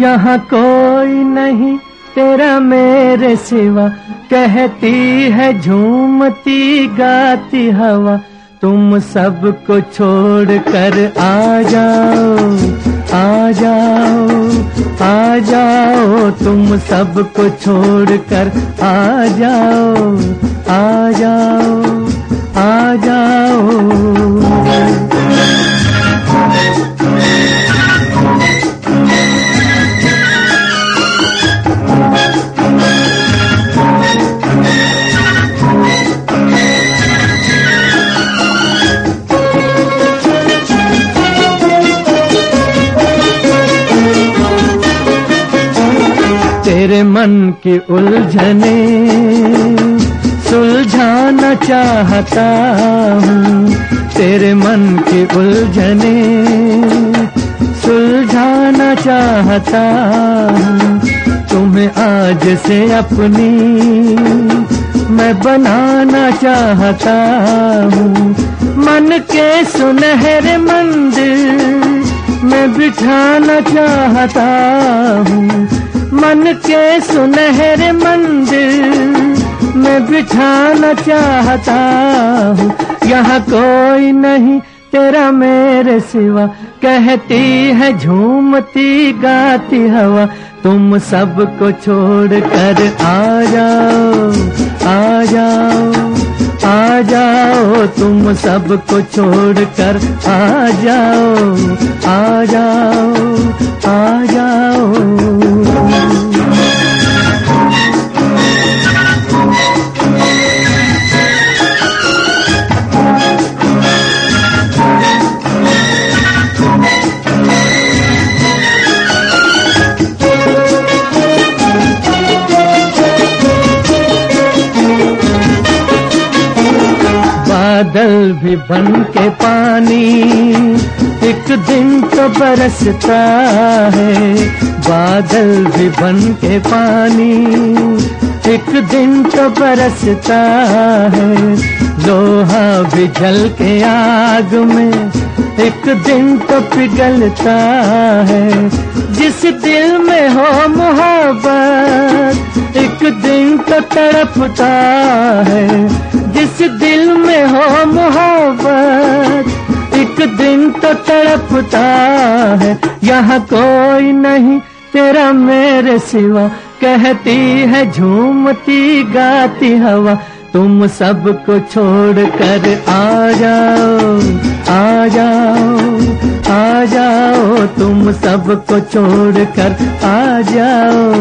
यहाँ कोई नहीं, तेरा मेरे सिवा। कहती है झूमती, गाती हवा। तुम सबको छोड़ कर आ जाओ आ जाओ आ जाओ। तुम सबको छोड़ कर आ जाओ आ जाओ। तेरे मन की उलझने, सुलझाना चाहता हूँ। तेरे मन की उलझने, सुलझाना चाहता हूँ। तुम्हें आज से अपनी मैं बनाना चाहता हूँ। मन के सुनहरे मंदिर मैं बिठाना चाहता हूँ। मन के सुनहरे मंदिर मैं बिठाना चाहता हूँ। यहाँ कोई नहीं, तेरा मेरे सिवा। कहती है, झूमती गाती हवा। तुम सबको छोड़ कर आ जाओ आ जाओ आ जाओ। तुम सबको छोड़ कर आ जाओ आ जाओ आ जाओ। भी बन के पानी एक दिन तो बरसता है। बादल भी बन के पानी एक दिन तो बरसता है। लोहा भी जल के आग में एक दिन तो पिघलता है। जिस दिल में हो तड़पता है। जिस दिल में हो मोहब्बत, एक दिन तो तड़पता है। यहाँ कोई नहीं तेरा मेरे सिवा। कहती है झूमती, गाती हवा। तुम सबको छोड़ कर आ जाओ आ जाओ आ जाओ। तुम सबको छोड़ कर आ जाओ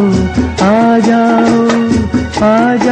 आ जाओ आ जाओ